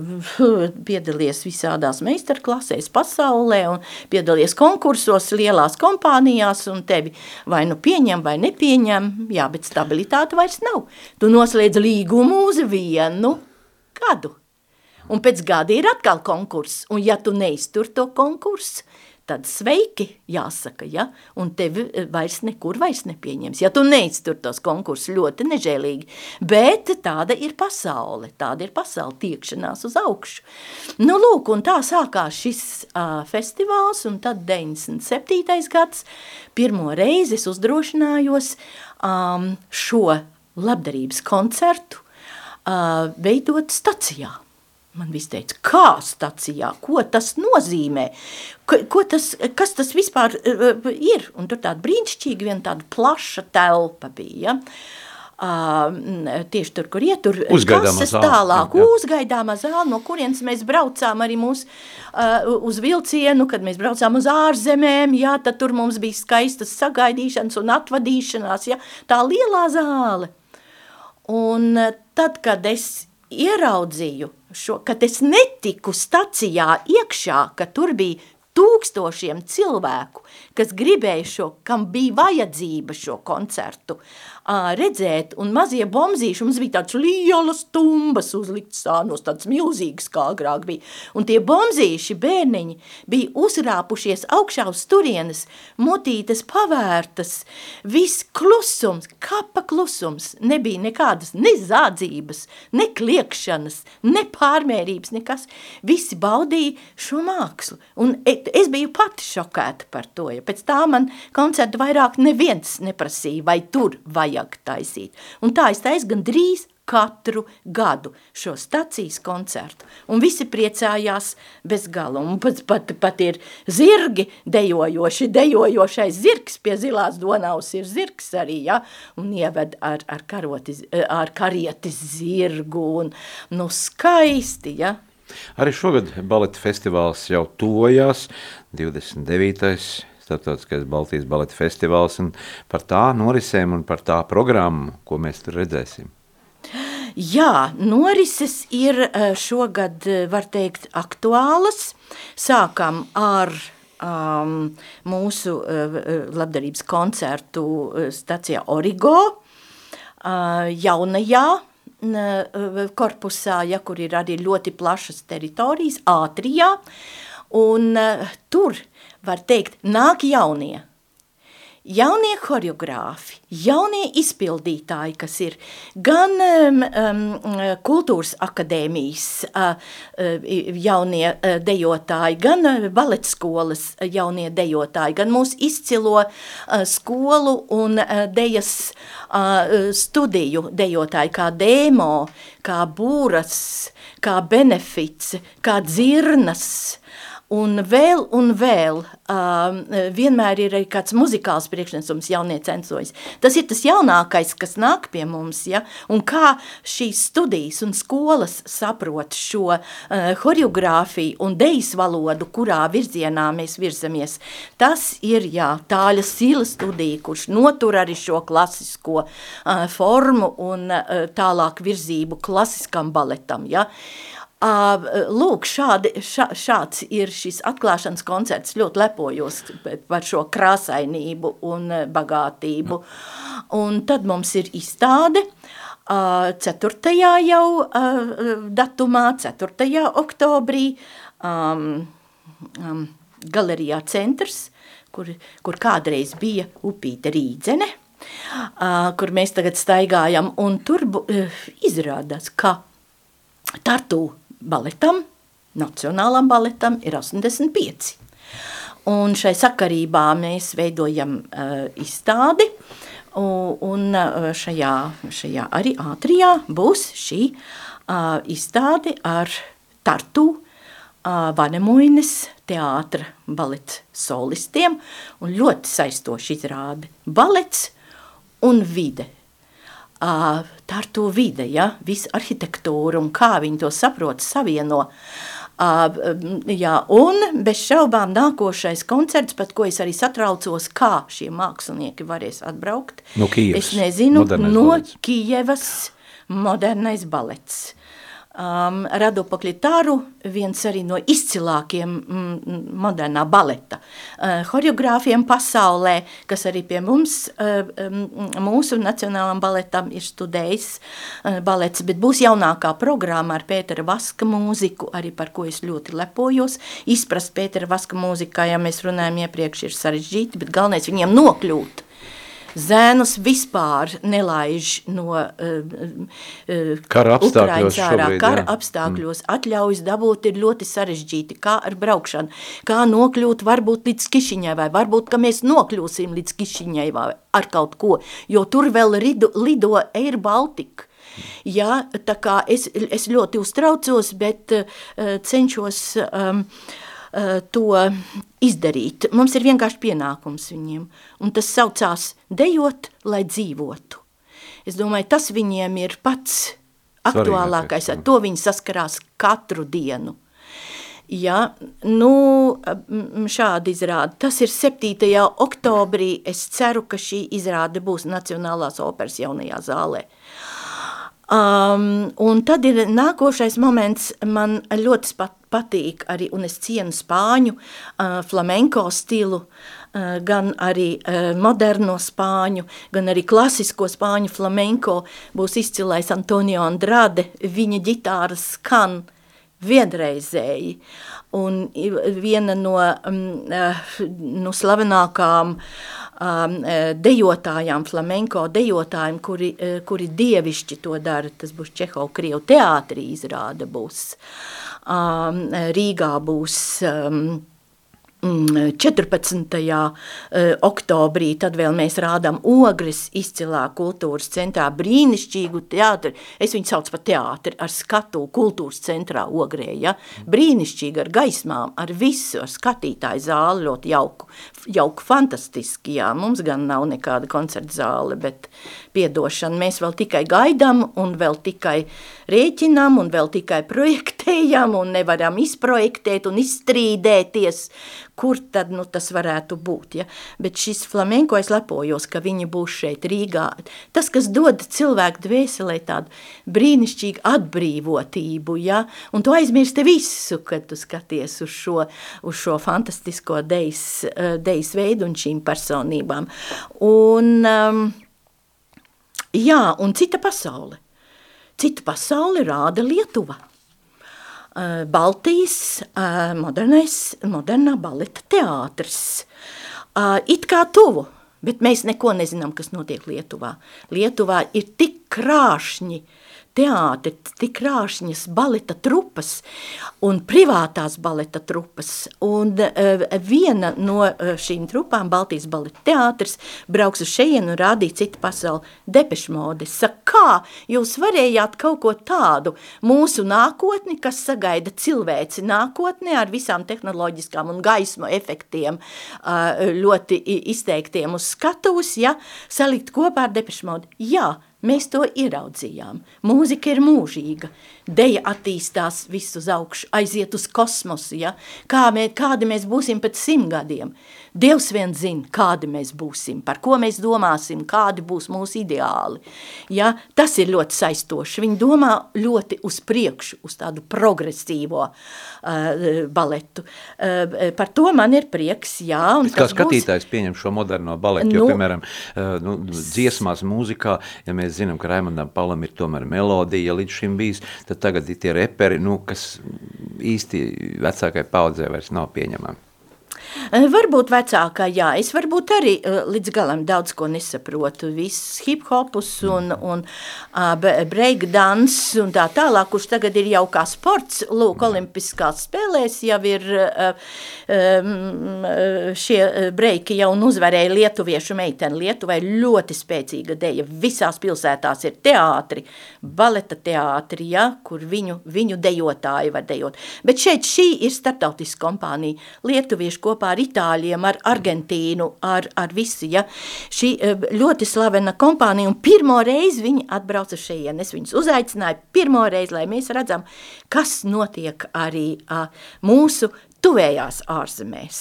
(laughs) piedalies visādās meistarklasēs pasaulē un piedalies konkursos lielās kompānijās un tevi vai nu pieņem vai nepieņem, jā, bet stabilitāte vairs nav. Tu noslēdz līgumu uz vienu gadu. Un pēc gada ir atkal konkurss, un ja tu neiztur to konkursu, tad sveiki, jāsaka, ja, un tevi vairs nekur vairs nepieņems. Ja tu neiztur tos konkursus ļoti nežēlīgi, bet tāda ir pasaule, tāda ir pasaule tiekšanās uz augšu. Nu, lūk, un tā sākās šis uh, festivāls, un tad 97. gads, pirmo reizi es uzdrošinājos um, šo labdarības koncertu uh, veidot stacijā. Man viss teica, kā stacijā, ko tas nozīmē, ko, ko tas, kas tas vispār uh, ir. Un tur tāda brīnišķīga, viena tāda plaša telpa bija. Ja? Uh, tieši tur, kur ietur zāle, tālāk, jā, uzgaidāmā zāle, no kurienes mēs braucām arī mūs uh, uz vilcienu, kad mēs braucām uz ārzemēm, jā, tad tur mums bija skaistas sagaidīšanas un atvadīšanās, jā, tā lielā zāle. Un tad, kad es ieraudzīju šo, kad es netiku stacijā iekšā, ka tur bija tūkstošiem cilvēku, kas gribēja šo, kam bija vajadzība šo koncertu, uh, redzēt, un mazie bombzīši, mums bija tāds lielas tumbas uzlikts sānos, tāds milzīgs, kā agrāk bija, un tie bombzīši, bērniņi, bija uzrāpušies augšā uz turienes, motītes pavērtas, viss klusums, kapa klusums, nebija nekādas ne zādzības, ne kliekšanas, ne pārmērības, nekas, visi baudīja šo mākslu, un es biju pati šokēta par to, ja pēc tā man koncertu vairāk neviens neprasīja, vai tur vajag vajag taisīt. Un tā es taisu gan drīz katru gadu šo stacijas koncertu. Un visi priecājās bez gala. Un pat, pat, pat ir zirgi dejojoši, dejojošais zirgs pie zilās donavas ir zirgs arī, ja? un ieved ar, ar, karotis, ar karietis zirgu. Un, nu, skaisti, ja? Arī šogad baleta festivāls jau tojās, 29. Startautiskais Baltijas baleta festivāls un par tā norisēm un par tā programmu, ko mēs tur redzēsim. Jā, norises ir eh, šogad, eh, var teikt, aktuālas. Sākam ar um, mūsu uh, labdarības koncertu stacijā Origo, uh, jaunajā korpusā, ja, kur ir arī ļoti plašas teritorijas, ātrijā, un uh, tur var teikt, nāk jaunie. Jaunie choreogrāfi, jaunie izpildītāji, kas ir gan um, kultūras akadēmijas uh, jaunie dejotāji, gan baletskolas jaunie dejotāji, gan mūsu izcilo uh, skolu un uh, dejas uh, studiju dejotāji, kā dēmo, kā būras, kā benefits, kā dzirnas, Un vēl un vēl uh, vienmēr ir arī kāds muzikāls priekšnesums jaunie censojas. Tas ir tas jaunākais, kas nāk pie mums, ja? un kā šīs studijas un skolas saprot šo uh, horeogrāfiju un dejas valodu, kurā virzienā mēs virzamies. Tas ir, jā, tāļa sila studija, kurš notur arī šo klasisko uh, formu un uh, tālāk virzību klasiskam baletam, ja? Uh, Lūk, šādi, šā, šāds ir šis atklāšanas koncerts. Ļoti lepojos par šo krāsainību un bagātību. Un tad mums ir izstāde 4. jau datumā, 4. oktobrī, um, um, galerijā centrs, kur, kur kādreiz bija upīte Rīdzene, uh, kur mēs tagad staigājam, un tur uh, izrādās, ka Tartu baletam, nacionālam baletam ir 85. Un šai sakarībā mēs veidojam uh, izstādi, un, uh, šajā, šajā arī ātrijā būs šī uh, izstāde ar Tartu uh, Vanemuines teātra baleta solistiem, un ļoti saistoši izrāde balets un vide uh, tartu vide, ja, visa arhitektūra un kā viņi to saprot, savieno. Jā, un bez šaubām nākošais koncerts, pat ko es arī satraucos, kā šie mākslinieki varēs atbraukt. No Kijevas. Es nezinu, no. Kijevas modernais balets um, Radu Paklitāru, viens arī no izcilākiem mm, modernā baleta uh, horeogrāfiem pasaulē, kas arī pie mums, uh, mūsu nacionālam baletam ir studējis uh, balets, bet būs jaunākā programma ar Pētera Vaska mūziku, arī par ko es ļoti lepojos. Izprast Pētera Vaska mūziku, kā jau mēs runājam iepriekš, ir sarežģīti, bet galvenais viņiem nokļūt Zēnus vispār nelaiž no uh, kara apstākļos. Ārā, šobrīd, kara jā. apstākļos mm. atļaujas dabūt ir ļoti sarežģīti, kā ar braukšanu, kā nokļūt varbūt līdz Kišiņai, vai varbūt, ka mēs nokļūsim līdz Kišiņai vai ar kaut ko, jo tur vēl ridu, lido Air Baltica Ja, tā kā es, es ļoti uztraucos, bet uh, cenšos um, uh, to izdarīt. Mums ir vienkārši pienākums viņiem, un tas saucās dejot, lai dzīvotu. Es domāju, tas viņiem ir pats aktuālākais, ar to viņi saskarās katru dienu. Ja, nu, šādi izrāda. Tas ir 7. oktobrī. Es ceru, ka šī izrāde būs Nacionālās operas jaunajā zālē. Um, un tad ir nākošais moments, man ļoti pat, patīk arī, un es cienu spāņu uh, flamenko stilu, uh, gan arī uh, moderno spāņu, gan arī klasisko spāņu flamenko būs izcilais Antonio Andrade, viņa ģitāra skan uh, vienreizēji. Un viena no um, nu, slavenākām um, dejotājām, flamenko dejotājiem, kuri, eh, kuri dievišķi to dara, tas būs Čehov Krievu teātrī izrāda būs. Um, Rīgā būs um, 14. Eh, oktobrī, tad vēl mēs rādām Ogres izcilā kultūras centrā brīnišķīgu teātri, es viņu sauc par teātri, ar skatu kultūras centrā Ogrē, ja? brīnišķīgi ar gaismām, ar visu, ar skatītāju zāli, ļoti jauku, jauku fantastiski, jā, mums gan nav nekāda koncerta zāle, bet piedošana, mēs vēl tikai gaidām un vēl tikai rēķinām un vēl tikai projektējam un nevaram izprojektēt un izstrīdēties, kur tad nu, tas varētu būt. Ja? Bet šis flamenko es lepojos, ka viņi būs šeit Rīgā. Tas, kas dod cilvēku dvēselē tādu brīnišķīgu atbrīvotību, ja? un tu aizmirsti visu, kad tu skaties uz šo, uz šo fantastisko dejas, eh, dejas veidu un šīm personībām. Un, um, jā, un cita pasaule. Cita pasaule rāda Lietuva. Eh, Baltijas eh, modernais, modernā baleta teātris. Eh, it kā tuvu, bet mēs neko nezinām, kas notiek Lietuvā. Lietuvā ir tik krāšņi uh, teātri, tik krāšņas baleta trupas un privātās baleta trupas. Un uh, viena no uh, šīm trupām, Baltijas baleta teātris, brauks uz šejienu un rādīja citu pasauli depešmodi. Saka, kā jūs varējāt kaut ko tādu mūsu nākotni, kas sagaida cilvēci nākotnē ar visām tehnoloģiskām un gaismu efektiem uh, ļoti izteiktiem uz skatuves, ja, salikt kopā ar depešmodi? Jā, Mēs to ieraudzījām. Mūzika ir mūžīga. Deja attīstās visu uz augšu, aiziet uz kosmosu. Ja? Kā mē, kādi mēs būsim pēc simt gadiem? Dievs vien zina, kādi mēs būsim, par ko mēs domāsim, kādi būs mūsu ideāli. Ja? Tas ir ļoti saistoši. Viņi domā ļoti uz priekšu, uz tādu progresīvo uh, baletu. Uh, par to man ir prieks, jā. Un kā skatītājs būs... pieņem šo moderno baletu, nu, jo, piemēram, uh, nu, dziesmās, mūzikā, ja mēs zinām, ka Raimondam Palam ir tomēr melodija līdz šim bijis, tad tagad ir tie reperi, nu, kas īsti vecākai paudzē vairs nav pieņemami. Eh, varbūt vecākā, jā, es varbūt arī eh, līdz galam daudz ko nesaprotu. Viss hip-hopus un, un uh, breakdance un tā tālāk, kurš tagad ir jau kā sports, lūk, olimpiskās spēlēs jau ir um, šie breiki jau un uzvarēja lietuviešu meiteni. Lietuvai ļoti spēcīga deja. Visās pilsētās ir teātri, baleta teātri, ja, kur viņu, viņu dejotāji var dejot. Bet šeit šī ir startautiska kompānija. Lietuviešu kopā kopā ar itāļiem, ar Argentīnu, ar, ar visu, ja, šī eh, ļoti slavena kompānija, un pirmo reizi viņi atbrauca šeit, es viņus uzaicināju pirmo reizi, lai mēs redzam, kas notiek arī uh, mūsu tuvējās ārzemēs,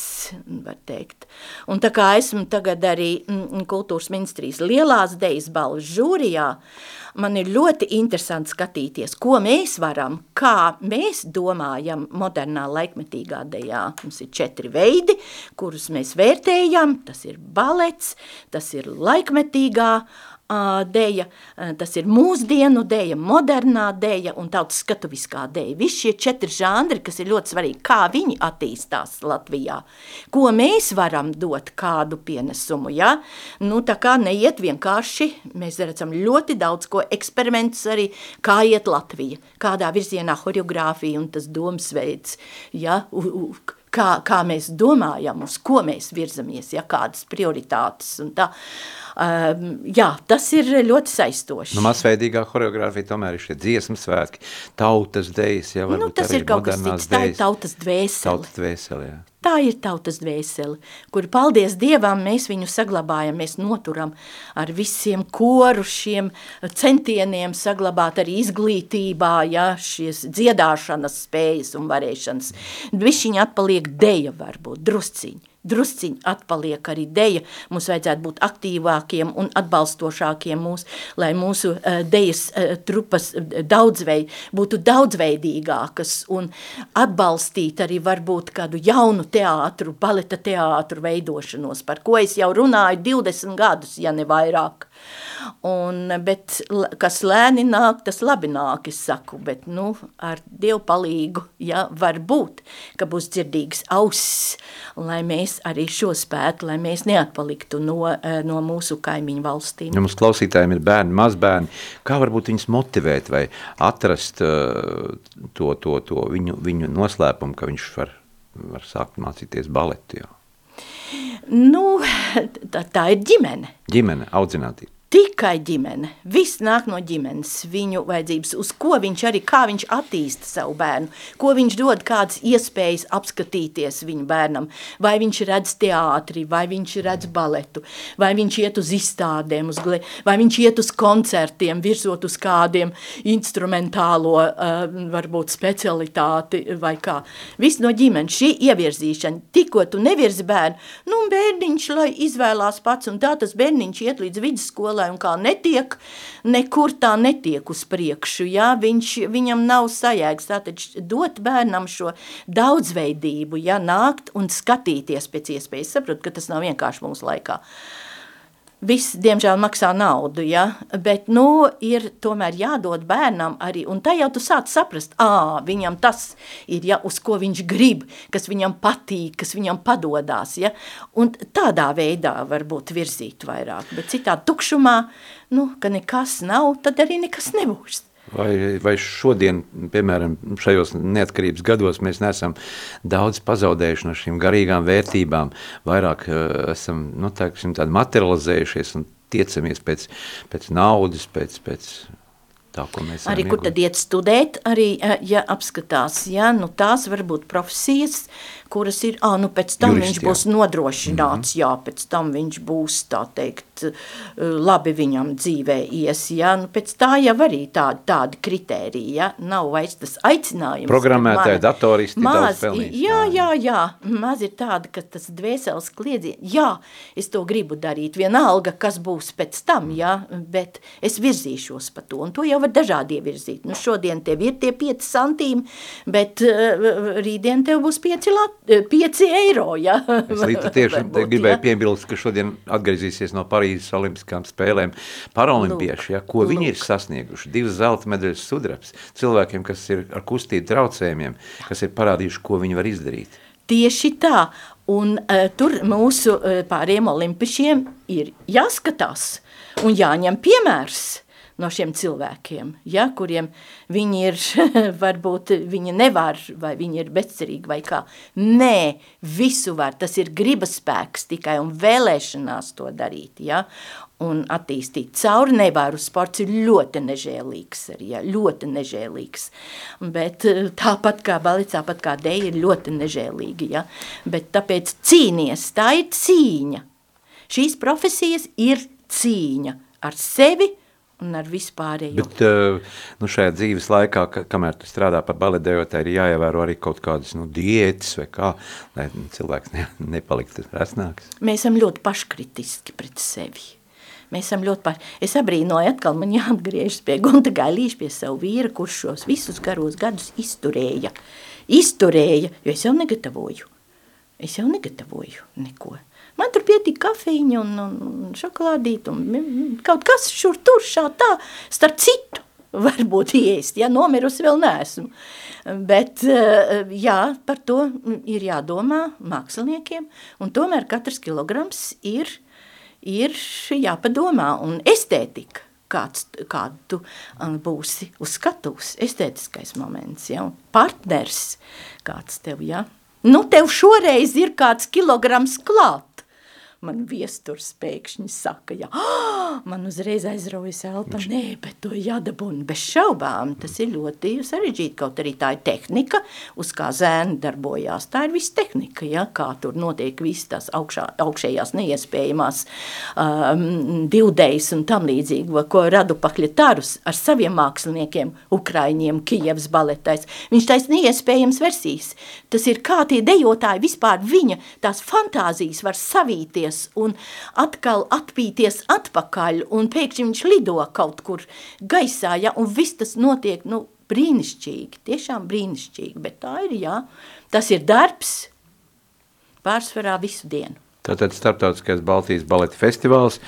var teikt. Un tā kā esmu tagad arī mm, kultūras ministrijas lielās dejas balvas žūrijā, man ir ļoti interesanti skatīties, ko mēs varam, kā mēs domājam modernā laikmetīgā dejā. Mums ir četri veidi, kurus mēs vērtējam, tas ir balets, tas ir laikmetīgā deja, tas ir mūsdienu deja, modernā deja un tautas skatuviskā deja. Visi šie četri žanri, kas ir ļoti svarīgi, kā viņi attīstās Latvijā, ko mēs varam dot kādu pienesumu, ja? Nu, tā kā neiet vienkārši, mēs redzam ļoti daudz ko eksperimentus arī, kā iet Latvija, kādā virzienā horeogrāfija un tas domsveids, ja? U, u, kā, kā mēs domājam, uz ko mēs virzamies, ja kādas prioritātes un tā. Uh, Um, jā, tas ir ļoti saistoši. Nu, masveidīgā horeogrāfija tomēr ir šie dziesmu svētki, tautas dejas, ja varbūt nu, tas ir kaut kas cits, tā ir tautas dvēsele. Tautas dvēsele, jā. Tā ir tautas dvēsele, kur, paldies Dievam, mēs viņu saglabājam, mēs noturam ar visiem koru šiem centieniem saglabāt arī izglītībā, ja, šies dziedāšanas spējas un varēšanas. Višķiņi atpaliek deja varbūt, drusciņi drusciņi atpaliek arī deja. Mums vajadzētu būt aktīvākiem un atbalstošākiem mūs, lai mūsu uh, dejas uh, trupas daudzveid, būtu daudzveidīgākas un atbalstīt arī varbūt kādu jaunu teātru, baleta teātru veidošanos, par ko es jau runāju 20 gadus, ja ne vairāk. Un, bet, kas lēni nāk, tas labi nāk, es saku, bet, nu, ar Dievu palīgu, ja, var būt, ka būs dzirdīgs auss, lai mēs arī šo spētu, lai mēs neatpaliktu no, eh, no mūsu kaimiņu valstīm. Ja mums klausītājiem ir bērni, mazbērni, kā varbūt viņus motivēt vai atrast uh, to, to, to viņu, viņu noslēpumu, ka viņš var, var sākt mācīties baletu, jā? Nu, tā, tā ir ģimene. Ģimene, audzinātība tikai ģimene. Viss nāk no ģimenes, viņu vajadzības, uz ko viņš arī, kā viņš attīsta savu bērnu, ko viņš dod kādas iespējas apskatīties viņu bērnam, vai viņš redz teātri, vai viņš redz baletu, vai viņš iet uz izstādēm, uz, vai viņš iet uz koncertiem, virzot uz kādiem instrumentālo, uh, varbūt specialitāti vai kā. Viss no ģimenes, šī ievirzīšana, tikko tu nevirzi bērnu, nu bērniņš, lai izvēlās pats, un tā tas bērniņš iet līdz vidusskolai, skolai un kā netiek, nekur tā netiek uz priekšu, jā, viņš, viņam nav sajēgs, tātad dot bērnam šo daudzveidību, jā, nākt un skatīties pēc iespējas, saprotu, ka tas nav vienkārši mūsu laikā. Uh, Viss, diemžēl, maksā naudu, ja? bet nu, ir tomēr jādod bērnam arī, un tā jau tu sāc saprast, ā, viņam tas ir, ja, uz ko viņš grib, kas viņam patīk, kas viņam padodās, ja? un tādā veidā varbūt virzīt vairāk, bet citā tukšumā, nu, ka nekas nav, tad arī nekas nebūs. Vai, vai šodien, piemēram, šajos neatkarības gados mēs neesam daudz pazaudējuši no šīm garīgām vērtībām, vairāk uh, esam, nu, tā, tādi materializējušies un tiecamies pēc, pēc naudas, pēc, pēc tā, ko mēs Arī kur tad iet studēt, arī, eh, ja apskatās, ja, nu tās varbūt profesijas, kuras ir, ā, nu pēc tam Jurist, viņš būs jā. nodrošināts, mm -hmm. jā, pēc tam viņš būs, tā teikt, Eh, labi viņam dzīvē ies, ja? nu, pēc tā jau arī tādi, tādi kritēriji, ja? nav vairs tas aicinājums. Programmētāji, datoristi maz, daudz pelnīs. Jā, jā, jā, maz ir tāda, ka tas dvēseles kliedziens, jā, es to gribu darīt, vienalga, kas būs pēc tam, ja? bet es virzīšos pa to, un to jau var dažādi ievirzīt. Nu, šodien tev ir tie 5 santīmi, bet uh, rītdien tev būs 5, lat, 5 eiro, ja? Es līdz (laughs) tieši gribēju ja? piebilst, ka šodien atgriezīsies no Parīzes Parīzes Olimpiskām spēlēm paralimpieši, ja, ko lūk. viņi ir sasnieguši. Divas zelta medaļas sudrabs cilvēkiem, kas ir ar kustību traucējumiem, kas ir parādījuši, ko viņi var izdarīt. Tieši tā, un uh, tur mūsu uh, pāriem olimpišiem ir jāskatās un jāņem piemērs no šiem cilvēkiem, ja, kuriem viņi ir, (laughs) varbūt viņi nevar, vai viņi ir bezcerīgi vai kā. Nē, visu var, tas ir gribas spēks tikai un vēlēšanās to darīt, ja, un attīstīt. Cauri nevaru sports ir ļoti nežēlīgs, arī, ja, ļoti nežēlīgs, bet eh, tāpat kā balets, tāpat kā dēja ir ļoti nežēlīgi, ja, bet tāpēc cīnies, tā ir cīņa. Šīs profesijas ir cīņa ar sevi, un ar vispārējo. Bet eh, nu, šajā dzīves laikā, kamēr tu strādā par baletdejotāju, ir jāievēro arī kaut kādas nu, diētas vai kā, lai cilvēks ne, nepaliktu resnāks. Mēs esam ļoti paškritiski pret sevi. Mēs esam ļoti paši. Es abrīnoju, atkal man jāatgriežas pie Gunta Gailīša, pie savu vīru, kurš šos visus garos gadus izturēja. Izturēja, jo es jau negatavoju. Es jau negatavoju neko. Man tur pietika kafīņa un, un šokolādīt un kaut kas šur tur šā tā, starp citu (laughs) varbūt iest, ja nomirusi vēl neesmu. Bet, eh, jā, par to ir jādomā māksliniekiem, un tomēr katrs kilograms ir, ir jāpadomā, un estētika, kāds, kādu tu um, būsi uz skatuves, estētiskais moments, ja, un partners kāds tev, ja. Nu, tev šoreiz ir kāds kilograms klāt, man viesturs pēkšņi saka, ja, oh, man uzreiz aizraujas elpa, nē, bet to jādabūna bez šaubām, tas ir ļoti sarežģīti, kaut arī tā ir tehnika, uz kā zēni darbojās, tā ir viss tehnika, ja, kā tur notiek viss tās augšā, augšējās neiespējamās um, divdejas un tam līdzīgi, ko radu pakļetarus ar saviem māksliniekiem, Ukraiņiem, Kijevas baletais, viņš tais neiespējams versijas, tas ir kā tie dejotāji vispār viņa tās fantāzijas var savīties un atkal atpīties atpakaļ, un pēkšņi viņš lido kaut kur gaisā, ja, un viss tas notiek, nu, brīnišķīgi, tiešām brīnišķīgi, bet tā ir, jā, tas ir darbs pārsvarā visu dienu. Tātad Startautiskais Baltijas baleta festivāls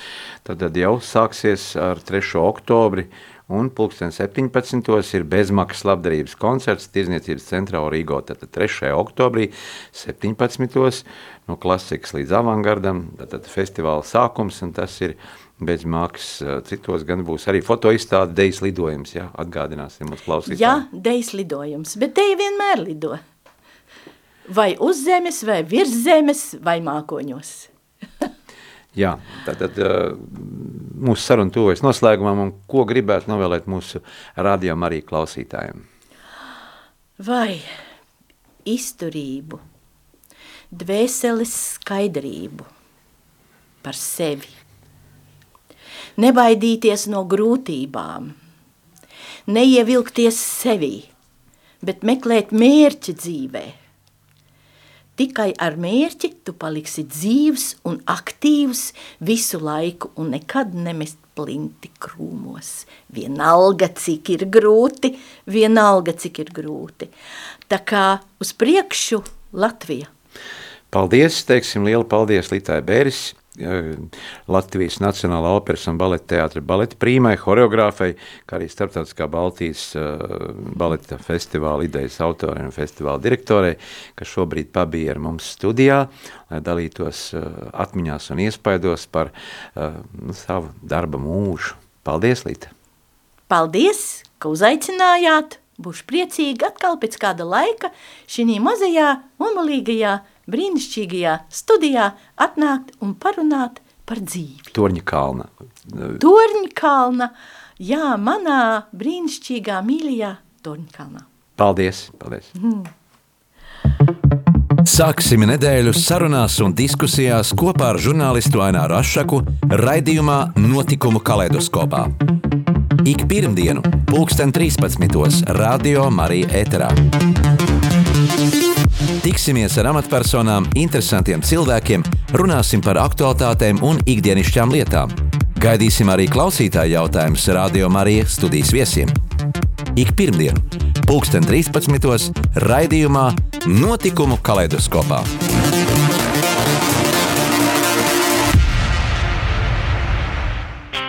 tad jau sāksies ar 3. oktobri un pulksten 17. ir bezmaksas labdarības koncerts Tirzniecības centrā Rīgo, tātad 3. oktobrī 17. no klasikas līdz avangardam, tātad festivāla sākums, un tas ir bez maksas. Citos gan būs arī fotoizstāde, dejas lidojums, jā, atgādināsim mums klausītājiem. Jā, dejas lidojums, bet deja vienmēr lido. Vai uz zemes, vai virs zemes, vai mākoņos. (laughs) Jā, tātad mūsu saruna tuvojas noslēgumam, un ko gribētu novēlēt mūsu rādījām arī klausītājiem? Vai izturību, dvēseles skaidrību par sevi, nebaidīties no grūtībām, neievilkties sevī, bet meklēt mērķi dzīvēm Tikai ar mērķi tu paliksi dzīvs un aktīvs visu laiku un nekad nemest plinti krūmos. Vienalga, cik ir grūti, vienalga, cik ir grūti. Tā kā uz priekšu Latvija. Paldies, teiksim, lielu paldies Litai Bēris, Latvijas Nacionālā operas un baleta teātra baleta prīmai, horeogrāfai, kā arī Startautiskā Baltijas uh, baleta festivāla idejas autorei un festivāla direktorei, kas šobrīd pabija ar mums studijā, lai dalītos uh, atmiņās un iespaidos par uh, savu darba mūžu. Paldies, Lita! Paldies, ka uzaicinājāt! Būšu priecīgi atkal pēc kāda laika šī mazajā, omulīgajā brīnišķīgajā studijā atnākt un parunāt par dzīvi. Torņa kalna. Torņa kalna, jā, manā brīnišķīgā mīļajā Torņa kalnā. Paldies, paldies. Mm. Sāksim nedēļu sarunās un diskusijās kopā ar žurnālistu Aināru Ašaku raidījumā Notikumu kaleidoskopā. Ik pirmdienu, pulksten 13. Radio Marija Eterā. Tiksimies ar amatpersonām, interesantiem cilvēkiem, runāsim par aktuālitātēm un ikdienišķām lietām. Gaidīsim arī klausītāju jautājumus Radio Marija studijas viesiem. Ik pirmdienu, pulksten 13. raidījumā Notikumu kaleidoskopā.